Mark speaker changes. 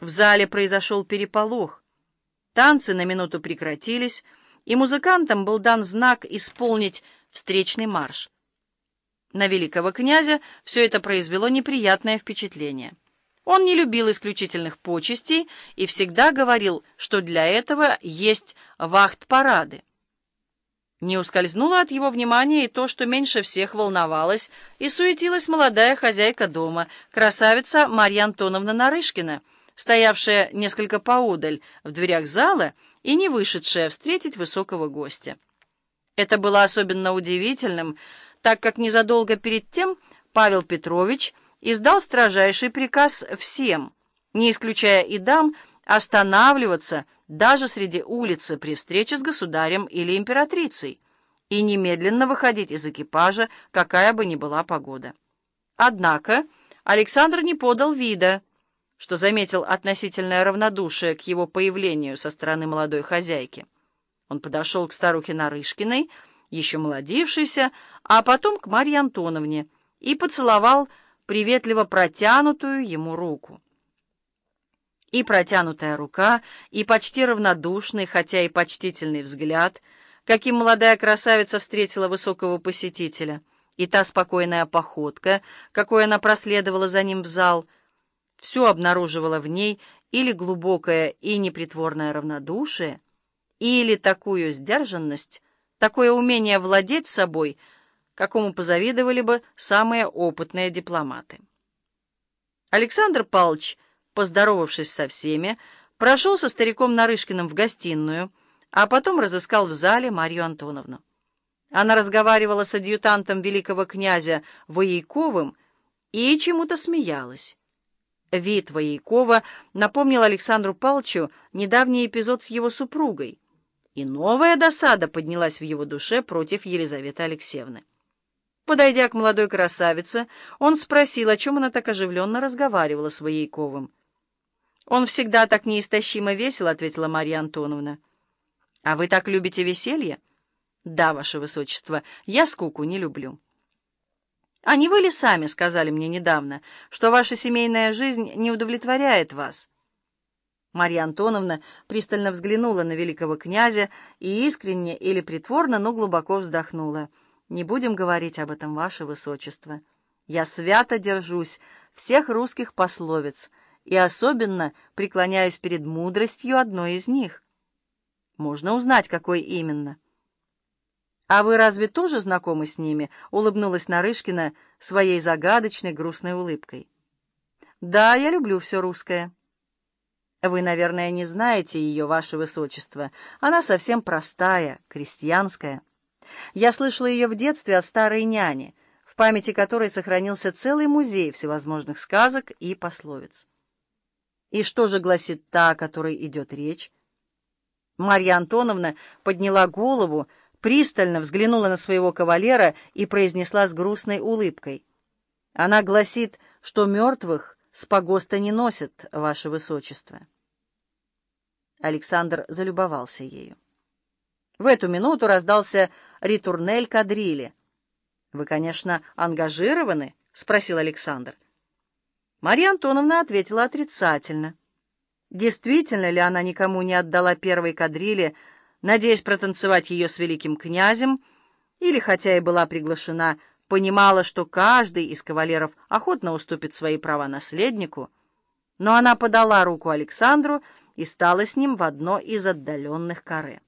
Speaker 1: В зале произошел переполох. Танцы на минуту прекратились, и музыкантам был дан знак исполнить встречный марш. На великого князя все это произвело неприятное впечатление. Он не любил исключительных почестей и всегда говорил, что для этого есть вахт-парады. Не ускользнуло от его внимания и то, что меньше всех волновалась и суетилась молодая хозяйка дома, красавица Марья Антоновна Нарышкина, стоявшая несколько поодаль в дверях зала и не вышедшая встретить высокого гостя. Это было особенно удивительным, так как незадолго перед тем Павел Петрович издал строжайший приказ всем, не исключая и дам, останавливаться даже среди улицы при встрече с государем или императрицей и немедленно выходить из экипажа, какая бы ни была погода. Однако Александр не подал вида, что заметил относительное равнодушие к его появлению со стороны молодой хозяйки. Он подошел к старухе Нарышкиной, еще молодившейся, а потом к Марье Антоновне, и поцеловал приветливо протянутую ему руку. И протянутая рука, и почти равнодушный, хотя и почтительный взгляд, каким молодая красавица встретила высокого посетителя, и та спокойная походка, какой она проследовала за ним в зал, все обнаруживало в ней или глубокое и непритворное равнодушие, или такую сдержанность, такое умение владеть собой, какому позавидовали бы самые опытные дипломаты. Александр Павлович поздоровавшись со всеми, прошел со стариком Нарышкиным в гостиную, а потом разыскал в зале Марью Антоновну. Она разговаривала с адъютантом великого князя Воейковым и чему-то смеялась. Вид Воейкова напомнил Александру Павловичу недавний эпизод с его супругой, и новая досада поднялась в его душе против Елизаветы Алексеевны. Подойдя к молодой красавице, он спросил, о чем она так оживленно разговаривала с Воейковым. «Он всегда так неистощимо весел», — ответила Марья Антоновна. «А вы так любите веселье?» «Да, ваше высочество, я скуку не люблю». «А не вы ли сами сказали мне недавно, что ваша семейная жизнь не удовлетворяет вас?» Марья Антоновна пристально взглянула на великого князя и искренне или притворно, но глубоко вздохнула. «Не будем говорить об этом, ваше высочество. Я свято держусь всех русских пословиц» и особенно преклоняюсь перед мудростью одной из них. Можно узнать, какой именно. «А вы разве тоже знакомы с ними?» — улыбнулась Нарышкина своей загадочной грустной улыбкой. «Да, я люблю все русское». «Вы, наверное, не знаете ее, ваше высочество. Она совсем простая, крестьянская. Я слышала ее в детстве от старой няни, в памяти которой сохранился целый музей всевозможных сказок и пословиц». И что же гласит та, о которой идет речь? Марья Антоновна подняла голову, пристально взглянула на своего кавалера и произнесла с грустной улыбкой. Она гласит, что мертвых с погоста не носят, ваше высочество. Александр залюбовался ею. В эту минуту раздался ритурнель кадрили. «Вы, конечно, ангажированы?» — спросил Александр. Марья Антоновна ответила отрицательно. Действительно ли она никому не отдала первой кадрили, надеясь протанцевать ее с великим князем, или, хотя и была приглашена, понимала, что каждый из кавалеров охотно уступит свои права наследнику, но она подала руку Александру и стала с ним в одно из отдаленных каре.